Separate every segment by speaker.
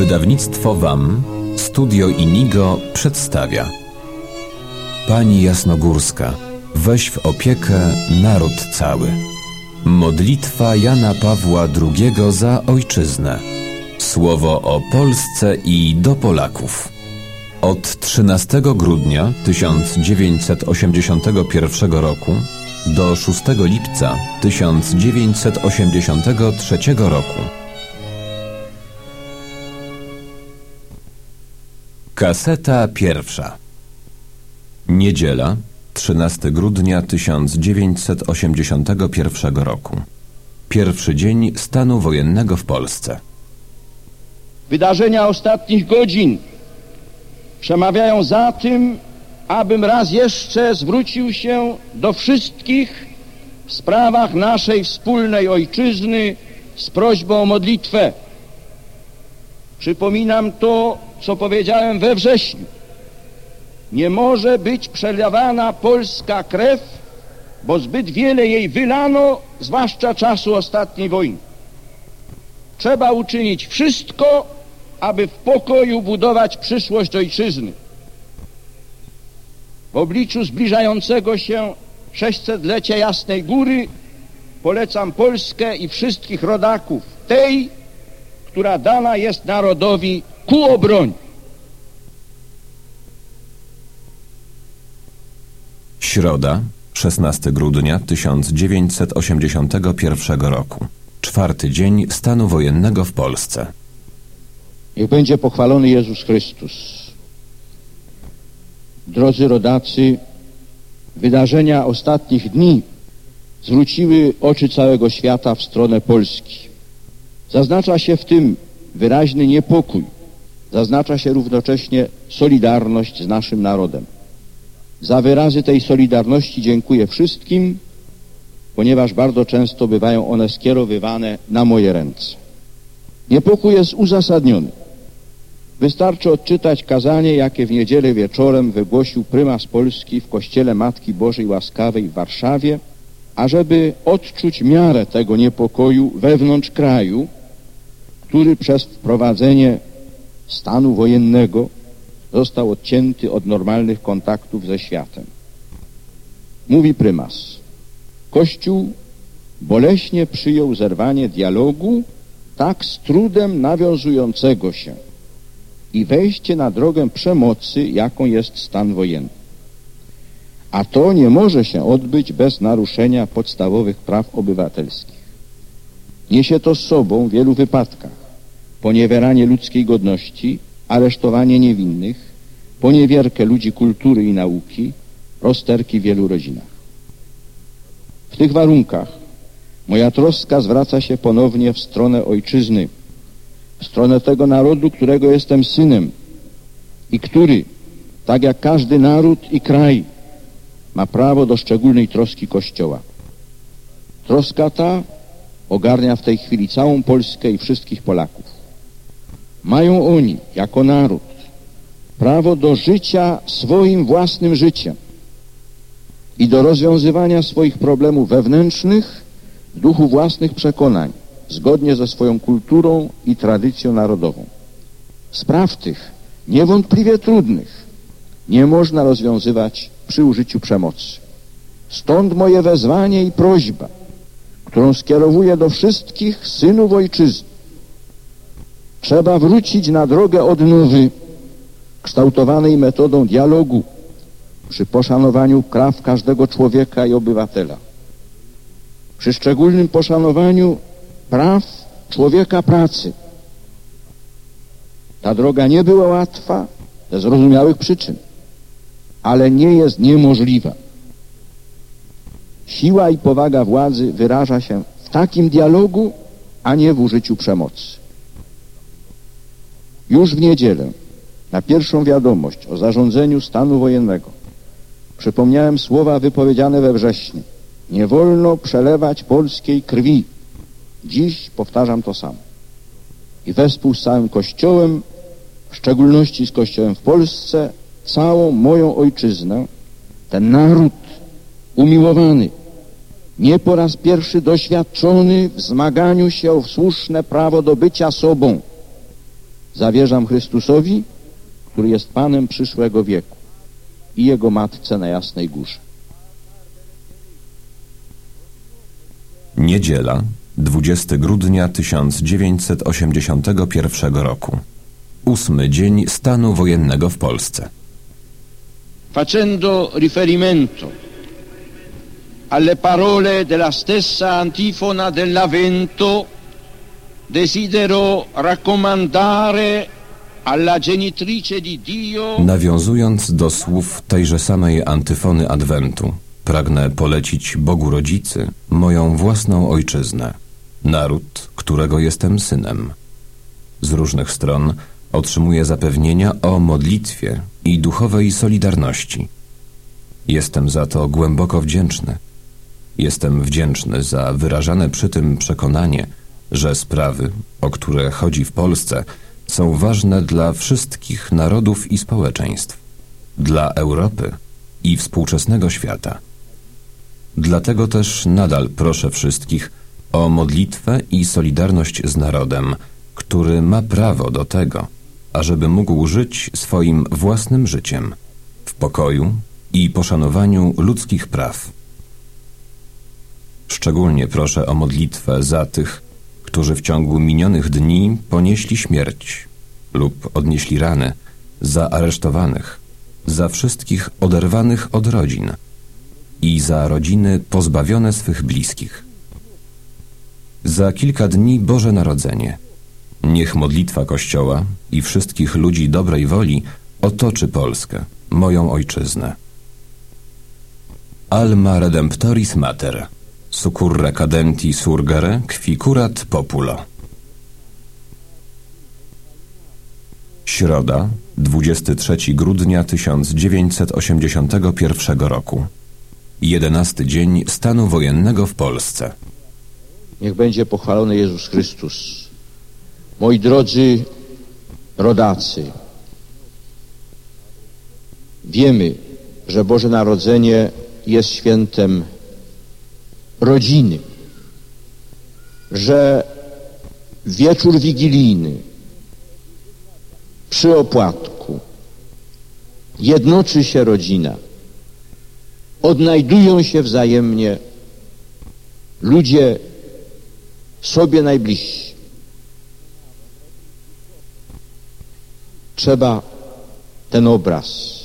Speaker 1: Wydawnictwo WAM, Studio Inigo przedstawia Pani Jasnogórska, weź w opiekę naród cały. Modlitwa Jana Pawła II za ojczyznę. Słowo o Polsce i do Polaków. Od 13 grudnia 1981 roku do 6 lipca 1983 roku. Kaseta pierwsza. Niedziela, 13 grudnia 1981 roku. Pierwszy dzień stanu wojennego w Polsce.
Speaker 2: Wydarzenia ostatnich godzin przemawiają za tym, abym raz jeszcze zwrócił się do wszystkich w sprawach naszej wspólnej ojczyzny z prośbą o modlitwę. Przypominam to, co powiedziałem we wrześniu. Nie może być przelewana polska krew, bo zbyt wiele jej wylano, zwłaszcza czasu ostatniej wojny. Trzeba uczynić wszystko, aby w pokoju budować przyszłość ojczyzny. W obliczu zbliżającego się 600-lecia Jasnej Góry polecam Polskę i wszystkich rodaków tej, która dana jest narodowi ku obronie.
Speaker 1: Środa, 16 grudnia 1981 roku. Czwarty dzień stanu wojennego w Polsce.
Speaker 2: Niech będzie pochwalony Jezus Chrystus. Drodzy rodacy, wydarzenia ostatnich dni zwróciły oczy całego świata w stronę Polski. Zaznacza się w tym wyraźny niepokój. Zaznacza się równocześnie solidarność z naszym narodem. Za wyrazy tej solidarności dziękuję wszystkim, ponieważ bardzo często bywają one skierowywane na moje ręce. Niepokój jest uzasadniony. Wystarczy odczytać kazanie, jakie w niedzielę wieczorem wygłosił prymas Polski w Kościele Matki Bożej Łaskawej w Warszawie, ażeby odczuć miarę tego niepokoju wewnątrz kraju, który przez wprowadzenie stanu wojennego został odcięty od normalnych kontaktów ze światem. Mówi prymas. Kościół boleśnie przyjął zerwanie dialogu tak z trudem nawiązującego się i wejście na drogę przemocy, jaką jest stan wojenny. A to nie może się odbyć bez naruszenia podstawowych praw obywatelskich. Niesie to z sobą w wielu wypadkach poniewieranie ludzkiej godności, aresztowanie niewinnych, poniewierkę ludzi kultury i nauki, rozterki w wielu rodzinach. W tych warunkach moja troska zwraca się ponownie w stronę ojczyzny, w stronę tego narodu, którego jestem synem i który, tak jak każdy naród i kraj, ma prawo do szczególnej troski Kościoła. Troska ta ogarnia w tej chwili całą Polskę i wszystkich Polaków. Mają oni, jako naród, prawo do życia swoim własnym życiem i do rozwiązywania swoich problemów wewnętrznych w duchu własnych przekonań, zgodnie ze swoją kulturą i tradycją narodową. Spraw tych, niewątpliwie trudnych, nie można rozwiązywać przy użyciu przemocy. Stąd moje wezwanie i prośba, którą skierowuję do wszystkich synów ojczyzny. Trzeba wrócić na drogę odnowy, kształtowanej metodą dialogu, przy poszanowaniu praw każdego człowieka i obywatela. Przy szczególnym poszanowaniu praw człowieka pracy. Ta droga nie była łatwa ze zrozumiałych przyczyn, ale nie jest niemożliwa. Siła i powaga władzy wyraża się w takim dialogu, a nie w użyciu przemocy. Już w niedzielę na pierwszą wiadomość o zarządzeniu stanu wojennego przypomniałem słowa wypowiedziane we wrześniu. Nie wolno przelewać polskiej krwi. Dziś powtarzam to samo. I wespół z całym Kościołem, w szczególności z Kościołem w Polsce, całą moją ojczyznę, ten naród umiłowany, nie po raz pierwszy doświadczony w zmaganiu się o słuszne prawo do bycia sobą, Zawierzam Chrystusowi, który jest Panem przyszłego wieku i Jego Matce na Jasnej Górze.
Speaker 1: Niedziela, 20 grudnia 1981 roku. Ósmy dzień stanu wojennego w Polsce.
Speaker 2: Facendo riferimento alle parole della stessa antifona dell'Avento, desidero raccomandare alla genitrice di Dio
Speaker 1: Nawiązując do słów tejże samej antyfony Adwentu, pragnę polecić Bogu Rodzicy moją własną ojczyznę, naród, którego jestem synem. Z różnych stron otrzymuję zapewnienia o modlitwie i duchowej solidarności. Jestem za to głęboko wdzięczny. Jestem wdzięczny za wyrażane przy tym przekonanie, że sprawy, o które chodzi w Polsce, są ważne dla wszystkich narodów i społeczeństw, dla Europy i współczesnego świata. Dlatego też nadal proszę wszystkich o modlitwę i solidarność z narodem, który ma prawo do tego, ażeby mógł żyć swoim własnym życiem w pokoju i poszanowaniu ludzkich praw. Szczególnie proszę o modlitwę za tych, którzy w ciągu minionych dni ponieśli śmierć lub odnieśli rany, za aresztowanych, za wszystkich oderwanych od rodzin i za rodziny pozbawione swych bliskich. Za kilka dni Boże Narodzenie. Niech modlitwa Kościoła i wszystkich ludzi dobrej woli otoczy Polskę, moją ojczyznę. Alma Redemptoris Mater Succurre cadenti surgere qui curat populo. Środa, 23 grudnia 1981 roku. Jedenasty dzień stanu wojennego w Polsce.
Speaker 2: Niech będzie pochwalony Jezus Chrystus. Moi drodzy rodacy, wiemy, że Boże Narodzenie jest świętem rodziny, że wieczór wigilijny przy opłatku jednoczy się rodzina, odnajdują się wzajemnie ludzie sobie najbliżsi. Trzeba ten obraz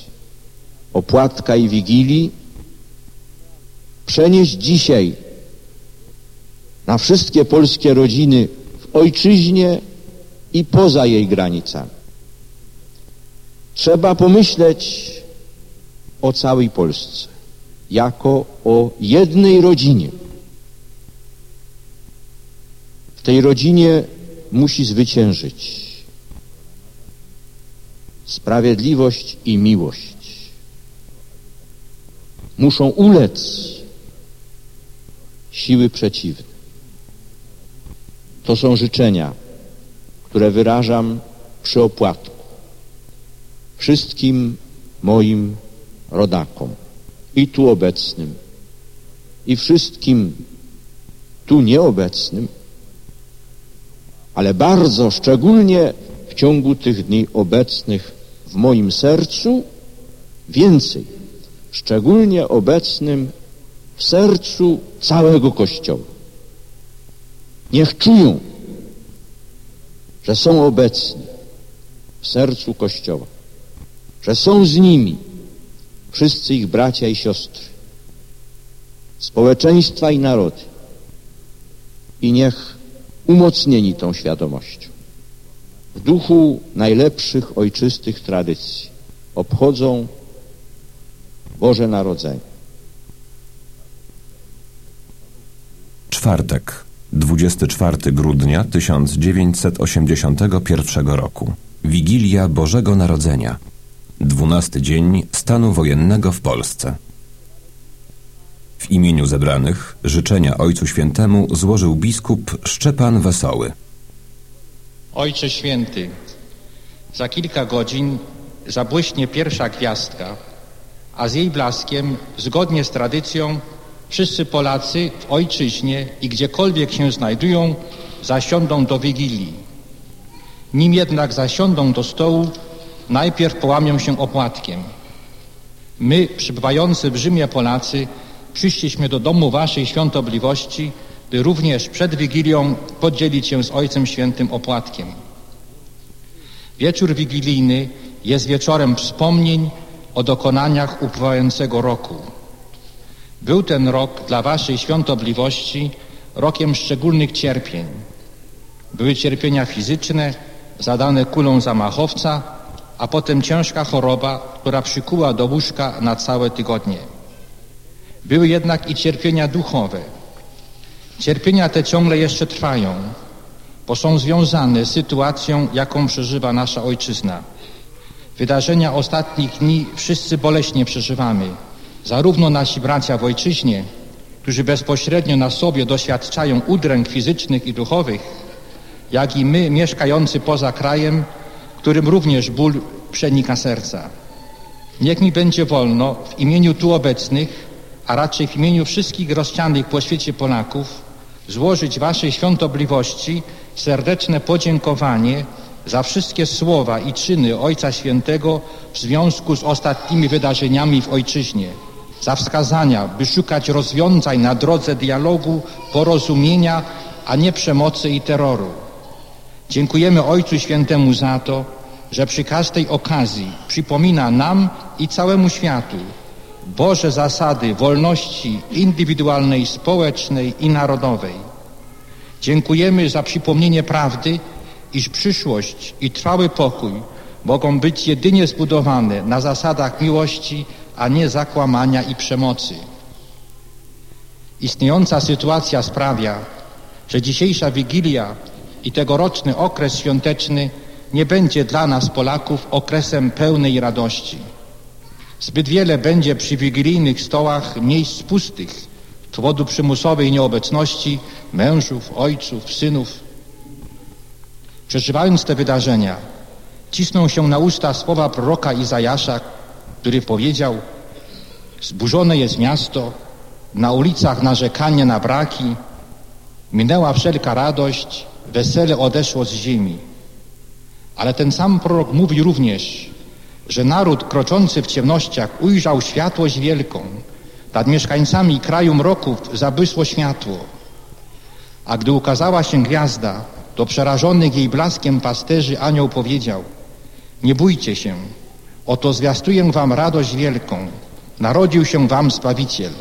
Speaker 2: opłatka i wigilii przenieść dzisiaj na wszystkie polskie rodziny w ojczyźnie i poza jej granicami. Trzeba pomyśleć o całej Polsce jako o jednej rodzinie. W tej rodzinie musi zwyciężyć sprawiedliwość i miłość. Muszą ulec siły przeciwne. To są życzenia, które wyrażam przy opłatku wszystkim moim rodakom i tu obecnym i wszystkim tu nieobecnym, ale bardzo szczególnie w ciągu tych dni obecnych w moim sercu, więcej, szczególnie obecnym w sercu całego Kościoła. Niech czują, że są obecni w sercu Kościoła, że są z nimi wszyscy ich bracia i siostry, społeczeństwa i narody. I niech umocnieni tą świadomością w duchu najlepszych ojczystych tradycji obchodzą Boże Narodzenie.
Speaker 1: Czwartek, 24 grudnia 1981 roku. Wigilia Bożego Narodzenia. Dwunasty dzień stanu wojennego w Polsce. W imieniu zebranych życzenia Ojcu Świętemu złożył biskup Szczepan Wesoły.
Speaker 3: Ojcze Święty, za kilka godzin zabłyśnie pierwsza gwiazdka, a z jej blaskiem, zgodnie z tradycją, wszyscy Polacy w ojczyźnie i gdziekolwiek się znajdują, zasiądą do Wigilii. Nim jednak zasiądą do stołu, najpierw połamią się opłatkiem. My, przybywający w Rzymie Polacy, przyszliśmy do domu Waszej świątobliwości, by również przed Wigilią podzielić się z Ojcem Świętym opłatkiem. Wieczór wigilijny jest wieczorem wspomnień o dokonaniach upływającego roku. Był ten rok dla Waszej świątobliwości rokiem szczególnych cierpień. Były cierpienia fizyczne zadane kulą zamachowca, a potem ciężka choroba, która przykuła do łóżka na całe tygodnie. Były jednak i cierpienia duchowe. Cierpienia te ciągle jeszcze trwają, bo są związane z sytuacją, jaką przeżywa nasza ojczyzna. Wydarzenia ostatnich dni wszyscy boleśnie przeżywamy. Zarówno nasi bracia w ojczyźnie, którzy bezpośrednio na sobie doświadczają udręk fizycznych i duchowych, jak i my mieszkający poza krajem, którym również ból przenika serca. Niech mi będzie wolno w imieniu tu obecnych, a raczej w imieniu wszystkich rozsianych po świecie Polaków, złożyć Waszej świątobliwości serdeczne podziękowanie za wszystkie słowa i czyny Ojca Świętego w związku z ostatnimi wydarzeniami w Ojczyźnie, za wskazania, by szukać rozwiązań na drodze dialogu, porozumienia, a nie przemocy i terroru. Dziękujemy Ojcu Świętemu za to, że przy każdej okazji przypomina nam i całemu światu Boże zasady wolności indywidualnej, społecznej i narodowej. Dziękujemy za przypomnienie prawdy, iż przyszłość i trwały pokój mogą być jedynie zbudowane na zasadach miłości, a nie zakłamania i przemocy. Istniejąca sytuacja sprawia, że dzisiejsza Wigilia i tegoroczny okres świąteczny nie będzie dla nas Polaków okresem pełnej radości. Zbyt wiele będzie przy wigilijnych stołach miejsc pustych z powodu przymusowej nieobecności mężów, ojców, synów. Przeżywając te wydarzenia, cisną się na usta słowa proroka Izajasza, który powiedział Zburzone jest miasto, na ulicach narzekanie na braki, minęła wszelka radość, wesele odeszło z ziemi. Ale ten sam prorok mówi również, że naród kroczący w ciemnościach ujrzał światłość wielką. Nad mieszkańcami kraju mroków zabysło światło. A gdy ukazała się gwiazda, do przerażonych jej blaskiem pasterzy anioł powiedział Nie bójcie się, oto zwiastuję wam radość wielką. Narodził się wam Zbawiciel.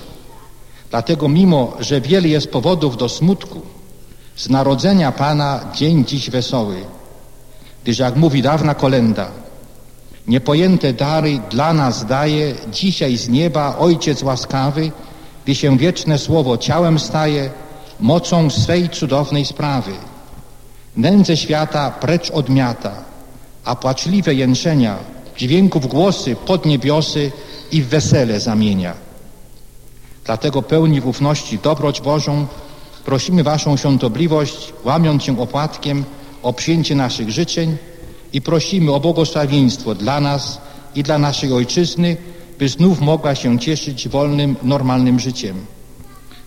Speaker 3: Dlatego mimo, że wiele jest powodów do smutku, z narodzenia Pana dzień dziś wesoły, gdyż jak mówi dawna kolenda, niepojęte dary dla nas daje dzisiaj z nieba Ojciec łaskawy, gdy się wieczne słowo ciałem staje, mocą swej cudownej sprawy. Nędzę świata precz odmiata, a płaczliwe jęczenia dźwięków głosy pod niebiosy i w wesele zamienia. Dlatego pełni w ufności dobroć Bożą prosimy Waszą świątobliwość, łamiąc się opłatkiem, o przyjęcie naszych życzeń i prosimy o błogosławieństwo dla nas i dla naszej ojczyzny, by znów mogła się cieszyć wolnym, normalnym życiem.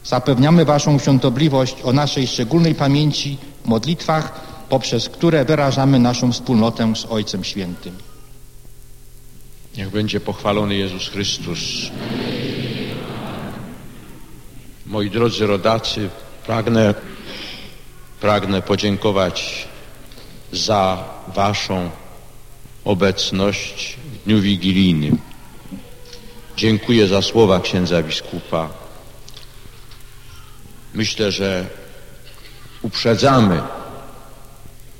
Speaker 3: Zapewniamy Waszą świątobliwość o naszej szczególnej pamięci w modlitwach, poprzez które wyrażamy naszą wspólnotę z Ojcem Świętym.
Speaker 2: Niech będzie pochwalony Jezus Chrystus. Moi drodzy rodacy, pragnę, pragnę podziękować za Waszą obecność w dniu wigilijnym. Dziękuję za słowa księdza biskupa. Myślę, że uprzedzamy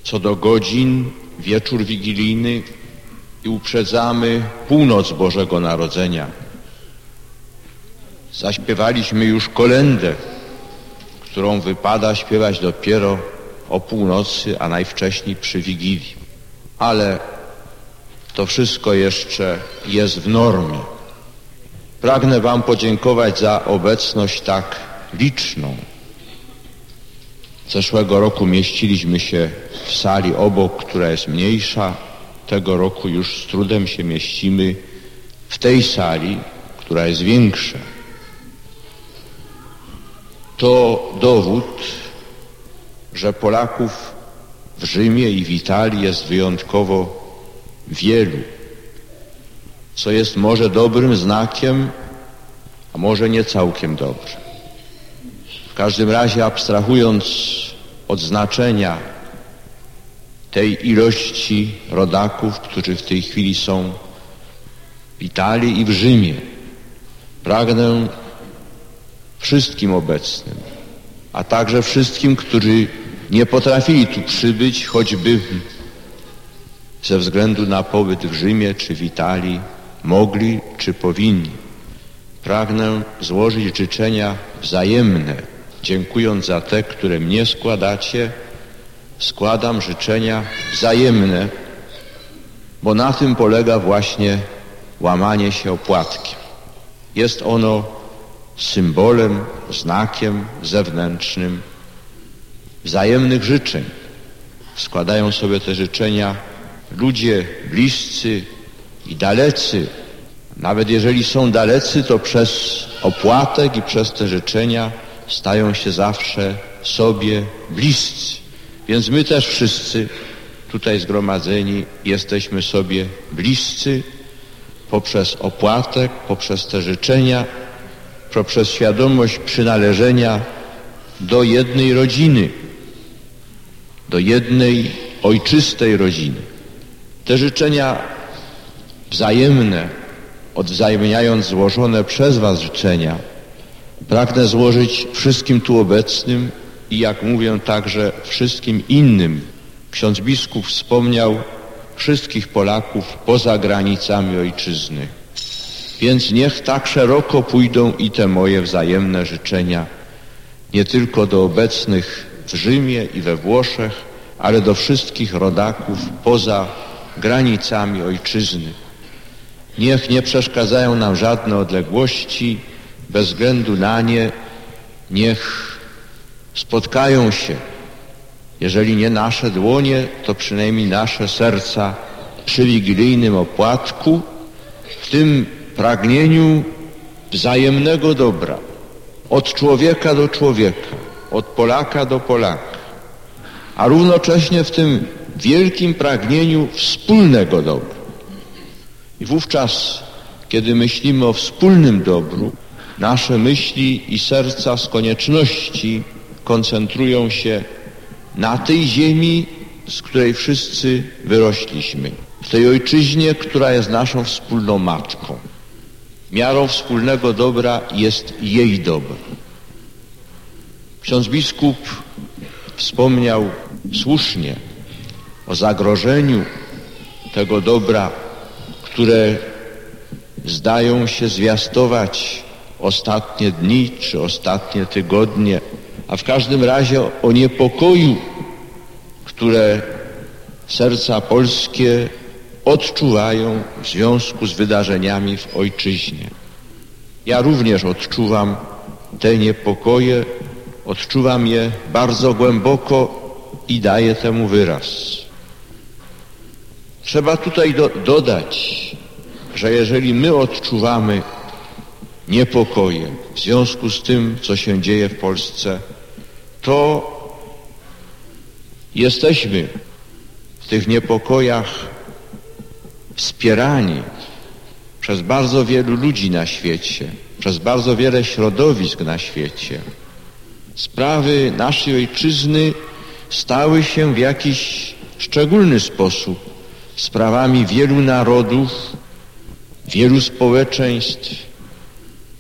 Speaker 2: co do godzin wieczór wigilijny i uprzedzamy północ Bożego Narodzenia. Zaśpiewaliśmy już kolendę, którą wypada śpiewać dopiero o północy, a najwcześniej przy Wigilii. Ale to wszystko jeszcze jest w normie. Pragnę Wam podziękować za obecność tak liczną. Zeszłego roku mieściliśmy się w sali obok, która jest mniejsza. Tego roku już z trudem się mieścimy w tej sali, która jest większa. To dowód, że Polaków w Rzymie i w Italii jest wyjątkowo wielu, co jest może dobrym znakiem, a może nie całkiem dobrym. W każdym razie abstrahując od znaczenia tej ilości rodaków, którzy w tej chwili są w Italii i w Rzymie, pragnę wszystkim obecnym, a także wszystkim, którzy nie potrafili tu przybyć, choćby ze względu na pobyt w Rzymie czy w Italii, mogli czy powinni. Pragnę złożyć życzenia wzajemne, dziękując za te, które mnie składacie, składam życzenia wzajemne, bo na tym polega właśnie łamanie się opłatkiem. Jest ono symbolem, znakiem zewnętrznym wzajemnych życzeń. Składają sobie te życzenia ludzie bliscy i dalecy. Nawet jeżeli są dalecy, to przez opłatek i przez te życzenia stają się zawsze sobie bliscy. Więc my też wszyscy tutaj zgromadzeni jesteśmy sobie bliscy poprzez opłatek, poprzez te życzenia, poprzez świadomość przynależenia do jednej rodziny, do jednej ojczystej rodziny. Te życzenia wzajemne, odwzajemniając złożone przez Was życzenia, pragnę złożyć wszystkim tu obecnym i jak mówię także wszystkim innym. Ksiądz biskup wspomniał wszystkich Polaków poza granicami ojczyzny. Więc niech tak szeroko pójdą i te moje wzajemne życzenia, nie tylko do obecnych w Rzymie i we Włoszech, ale do wszystkich rodaków poza granicami ojczyzny. Niech nie przeszkadzają nam żadne odległości, bez względu na nie, niech spotkają się, jeżeli nie nasze dłonie, to przynajmniej nasze serca przy wigilijnym opłatku, w tym pragnieniu wzajemnego dobra, od człowieka do człowieka, od Polaka do Polaka, a równocześnie w tym wielkim pragnieniu wspólnego dobra. I wówczas, kiedy myślimy o wspólnym dobru, nasze myśli i serca z konieczności koncentrują się na tej ziemi, z której wszyscy wyrośliśmy, w tej ojczyźnie, która jest naszą wspólną matką. Miarą wspólnego dobra jest jej dobro. Ksiądz biskup wspomniał słusznie o zagrożeniu tego dobra, które zdają się zwiastować ostatnie dni czy ostatnie tygodnie, a w każdym razie o niepokoju, które serca polskie odczuwają w związku z wydarzeniami w ojczyźnie. Ja również odczuwam te niepokoje, odczuwam je bardzo głęboko i daję temu wyraz. Trzeba tutaj do, dodać, że jeżeli my odczuwamy niepokoje w związku z tym, co się dzieje w Polsce, to jesteśmy w tych niepokojach wspierani przez bardzo wielu ludzi na świecie, przez bardzo wiele środowisk na świecie. Sprawy naszej ojczyzny stały się w jakiś szczególny sposób sprawami wielu narodów, wielu społeczeństw,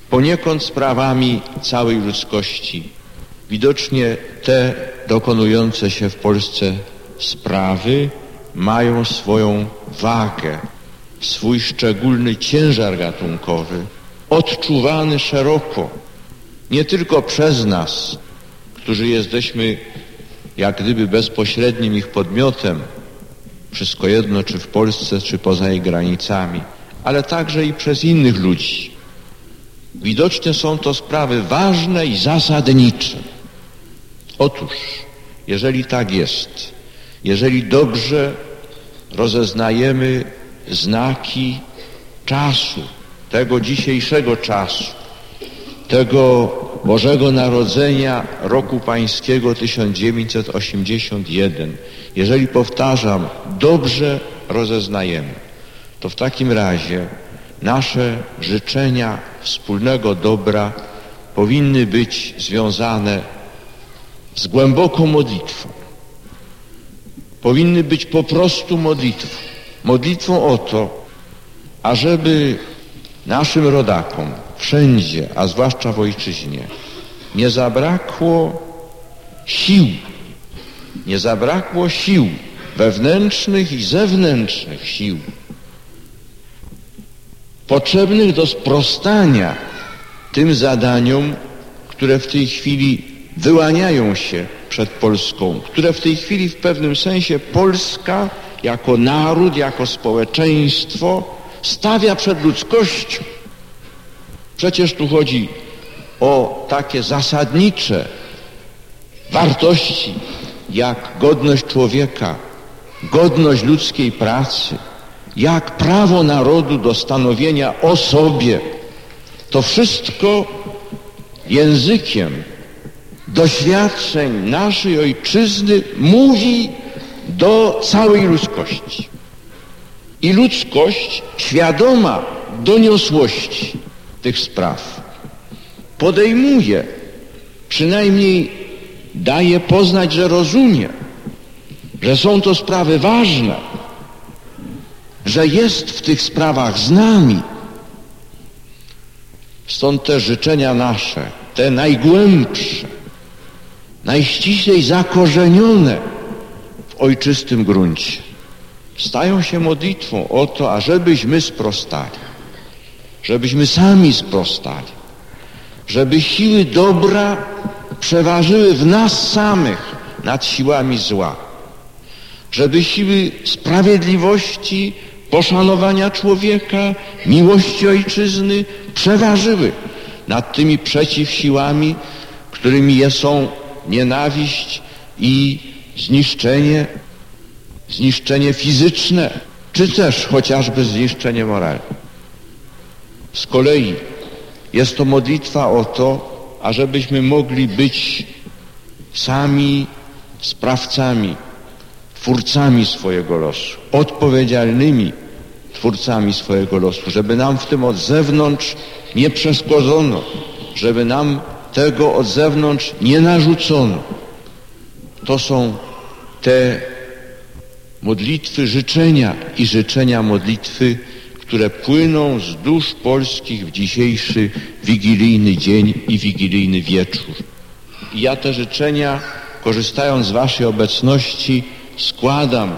Speaker 2: poniekąd sprawami całej ludzkości. Widocznie te dokonujące się w Polsce sprawy mają swoją wagę, swój szczególny ciężar gatunkowy, odczuwany szeroko, nie tylko przez nas, którzy jesteśmy jak gdyby bezpośrednim ich podmiotem, wszystko jedno, czy w Polsce, czy poza jej granicami, ale także i przez innych ludzi. Widocznie są to sprawy ważne i zasadnicze. Otóż, jeżeli tak jest, jeżeli dobrze rozeznajemy znaki czasu, tego dzisiejszego czasu, tego Bożego Narodzenia roku Pańskiego 1981, jeżeli powtarzam, dobrze rozeznajemy, to w takim razie nasze życzenia wspólnego dobra powinny być związane z głęboką modlitwą. Powinny być po prostu modlitwą. Modlitwą o to, ażeby naszym rodakom wszędzie, a zwłaszcza w ojczyźnie, nie zabrakło sił, nie zabrakło sił wewnętrznych i zewnętrznych sił, potrzebnych do sprostania tym zadaniom, które w tej chwili wyłaniają się przed Polską, które w tej chwili w pewnym sensie Polska jako naród, jako społeczeństwo stawia przed ludzkością. Przecież tu chodzi o takie zasadnicze wartości jak godność człowieka, godność ludzkiej pracy, jak prawo narodu do stanowienia o sobie. To wszystko językiem doświadczeń naszej ojczyzny mówi do całej ludzkości. I ludzkość świadoma doniosłości tych spraw podejmuje, przynajmniej daje poznać, że rozumie, że są to sprawy ważne, że jest w tych sprawach z nami. Stąd te życzenia nasze, te najgłębsze, najściślej zakorzenione w ojczystym gruncie, stają się modlitwą o to, ażebyśmy sprostali, żebyśmy sami sprostali, żeby siły dobra przeważyły w nas samych nad siłami zła, żeby siły sprawiedliwości, poszanowania człowieka, miłości ojczyzny przeważyły nad tymi przeciwsiłami, którymi są nienawiść i zniszczenie, zniszczenie fizyczne, czy też chociażby zniszczenie moralne. Z kolei jest to modlitwa o to, ażebyśmy mogli być sami sprawcami, twórcami swojego losu, odpowiedzialnymi twórcami swojego losu, żeby nam w tym od zewnątrz nie przeszkodzono, żeby nam tego od zewnątrz nie narzucono. To są te modlitwy życzenia i życzenia modlitwy, które płyną z dusz polskich w dzisiejszy wigilijny dzień i wigilijny wieczór. I ja te życzenia, korzystając z Waszej obecności, składam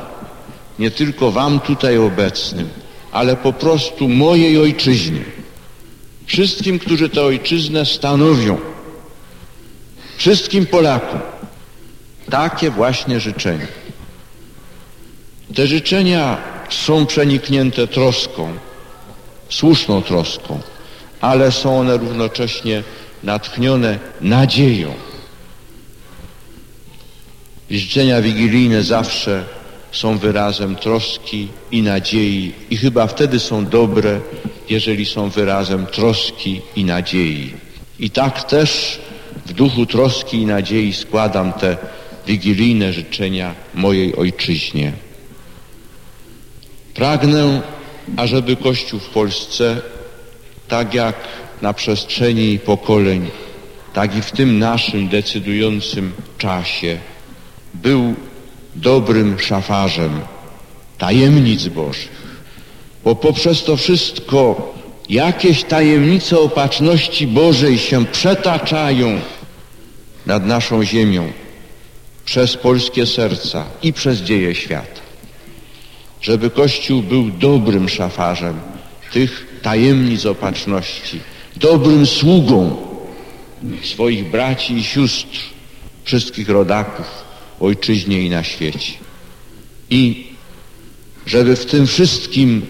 Speaker 2: nie tylko Wam tutaj obecnym, ale po prostu mojej ojczyźnie. Wszystkim, którzy tę ojczyznę stanowią, wszystkim Polakom takie właśnie życzenia. Te życzenia są przeniknięte troską, słuszną troską, ale są one równocześnie natchnione nadzieją. Życzenia wigilijne zawsze są wyrazem troski i nadziei i chyba wtedy są dobre, jeżeli są wyrazem troski i nadziei. I tak też w duchu troski i nadziei składam te wigilijne życzenia mojej ojczyźnie. Pragnę, ażeby Kościół w Polsce, tak jak na przestrzeni pokoleń, tak i w tym naszym decydującym czasie, był dobrym szafarzem tajemnic Bożych. Bo poprzez to wszystko jakieś tajemnice opatrzności Bożej się przetaczają nad naszą ziemią przez polskie serca i przez dzieje świata. Żeby Kościół był dobrym szafarzem tych tajemnic opatrzności, dobrym sługą swoich braci i sióstr, wszystkich rodaków ojczyźnie i na świecie. I żeby w tym wszystkim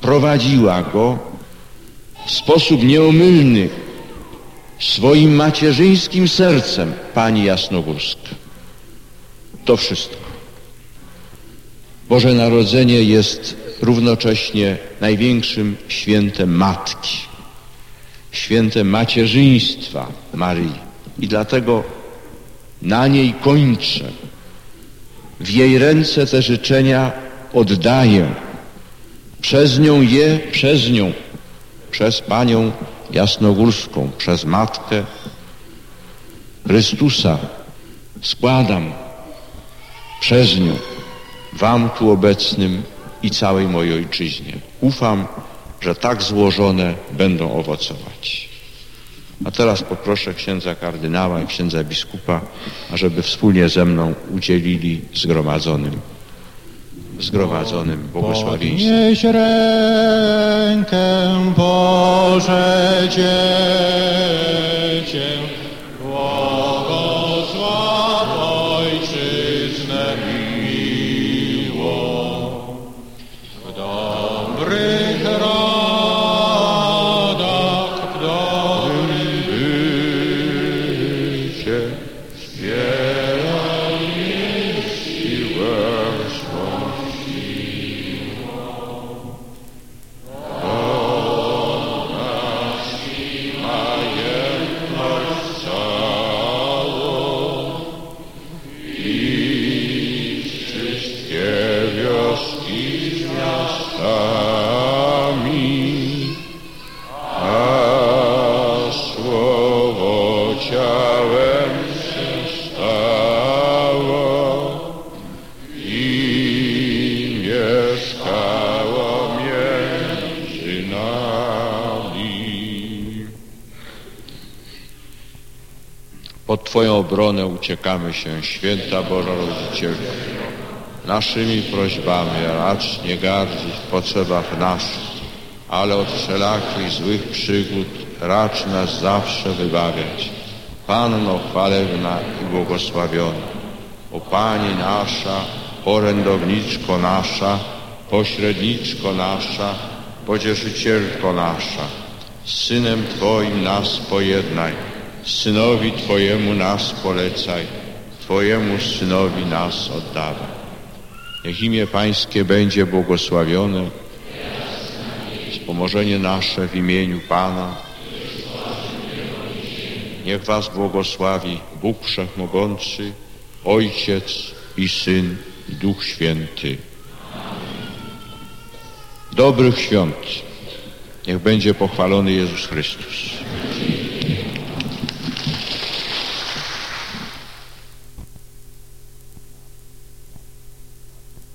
Speaker 2: prowadziła go w sposób nieomylny swoim macierzyńskim sercem Pani Jasnogórska. To wszystko. Boże Narodzenie jest równocześnie największym świętem Matki. święte macierzyństwa Maryi. I dlatego na niej kończę. W jej ręce te życzenia oddaję. Przez nią je, przez nią, przez Panią Jasnogórską, przez Matkę Chrystusa składam przez nią Wam tu obecnym i całej mojej ojczyźnie. Ufam, że tak złożone będą owocować. A teraz poproszę księdza kardynała i księdza biskupa, ażeby wspólnie ze mną udzielili zgromadzonym zgromadzonym błogosławieństwa.
Speaker 3: Podnieś rękę, Boże Dziecię,
Speaker 2: obronę uciekamy się, święta Boża Rodzicielko. Naszymi prośbami racz nie gardzić w potrzebach naszych, ale od wszelakich złych przygód racz nas zawsze wybawiać. Panno chwalebna i błogosławiona, o Pani nasza, orędowniczko nasza, pośredniczko nasza, pocieszycielko nasza, z Synem Twoim nas pojednaj, Synowi Twojemu nas polecaj, Twojemu Synowi nas oddawaj. Niech imię Pańskie będzie błogosławione, wspomożenie nasze w imieniu Pana. Niech Was błogosławi Bóg Wszechmogący, Ojciec i Syn i Duch Święty. Dobrych świąt. Niech będzie pochwalony Jezus Chrystus.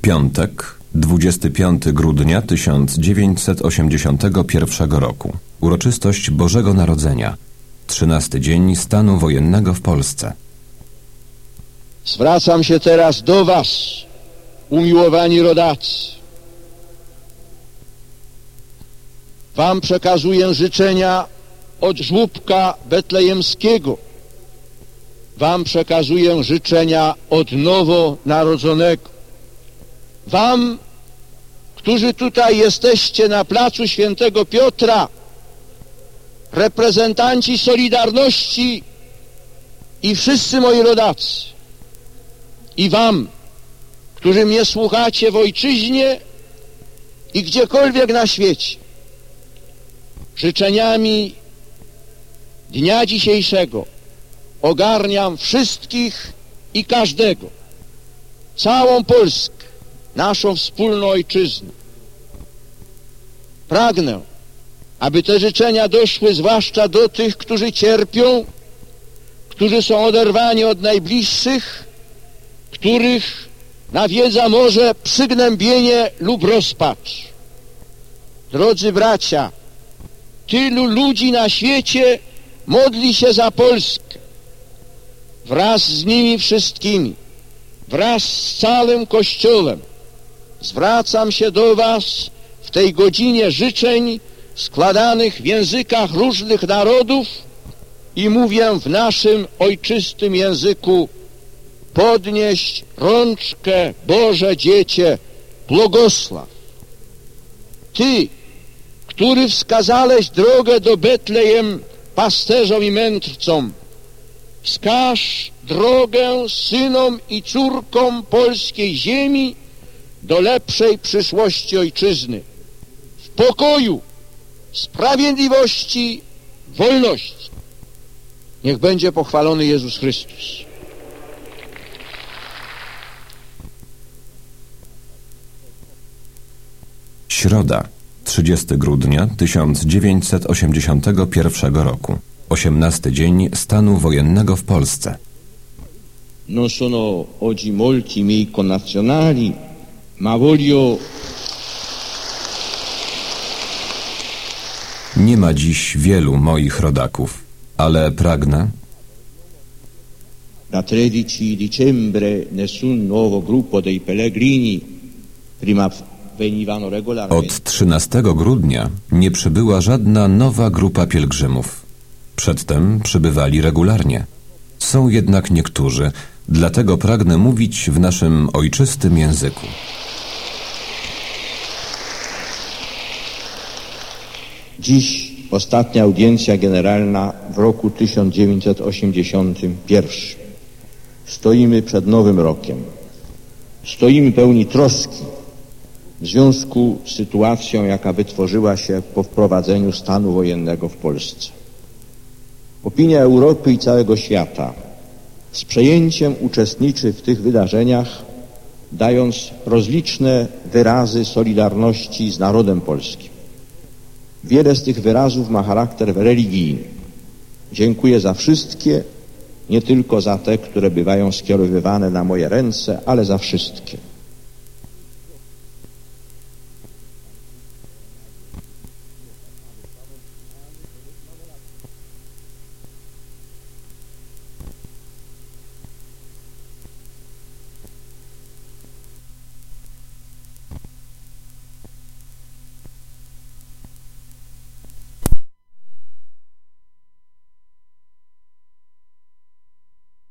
Speaker 1: Piątek, 25 grudnia 1981 roku. Uroczystość Bożego Narodzenia. 13 dzień stanu wojennego w Polsce.
Speaker 4: Zwracam się teraz do Was, umiłowani rodacy. Wam przekazuję życzenia od żłóbka betlejemskiego. Wam przekazuję życzenia od nowonarodzonego. Wam, którzy tutaj jesteście na placu Świętego Piotra, reprezentanci Solidarności i wszyscy moi rodacy, i Wam, którzy mnie słuchacie w ojczyźnie i gdziekolwiek na świecie, życzeniami dnia dzisiejszego ogarniam wszystkich i każdego, całą Polskę, naszą wspólną ojczyznę. Pragnę, aby te życzenia doszły zwłaszcza do tych, którzy cierpią, którzy są oderwani od najbliższych, których nawiedza może przygnębienie lub rozpacz. Drodzy bracia, tylu ludzi na świecie modli się za Polskę. Wraz z nimi wszystkimi, wraz z całym Kościołem zwracam się do Was w tej godzinie życzeń składanych w językach różnych narodów i mówię w naszym ojczystym języku podnieść rączkę Boże Dziecię, błogosław. Ty, który wskazałeś drogę do Betlejem pasterzom i mędrcom, wskaż drogę synom i córkom polskiej ziemi do lepszej przyszłości ojczyzny, w pokoju, sprawiedliwości
Speaker 2: wolności. Niech będzie pochwalony Jezus Chrystus.
Speaker 1: Środa, 30 grudnia 1981 roku. 18 dzień stanu wojennego w Polsce.
Speaker 2: Non sono oggi molti miei connazionali, ma voglio
Speaker 1: Nie ma dziś wielu moich rodaków, ale pragnę,
Speaker 2: Da 13 dicembre nessun nuovo gruppo dei pellegrini, prima venivano regolarmente.
Speaker 1: od 13 grudnia nie przybyła żadna nowa grupa pielgrzymów. Przedtem przybywali regularnie. Są jednak niektórzy, dlatego pragnę mówić w naszym ojczystym języku.
Speaker 2: Dziś ostatnia audiencja generalna w roku 1981. Stoimy przed nowym rokiem. Stoimy pełni troski w związku z sytuacją, jaka wytworzyła się po wprowadzeniu stanu wojennego w Polsce. Opinia Europy i całego świata z przejęciem uczestniczy w tych wydarzeniach, dając rozliczne wyrazy solidarności z narodem polskim. Wiele z tych wyrazów ma charakter religijny. Dziękuję za wszystkie, nie tylko za te, które bywają skierowywane na moje ręce, ale za wszystkie.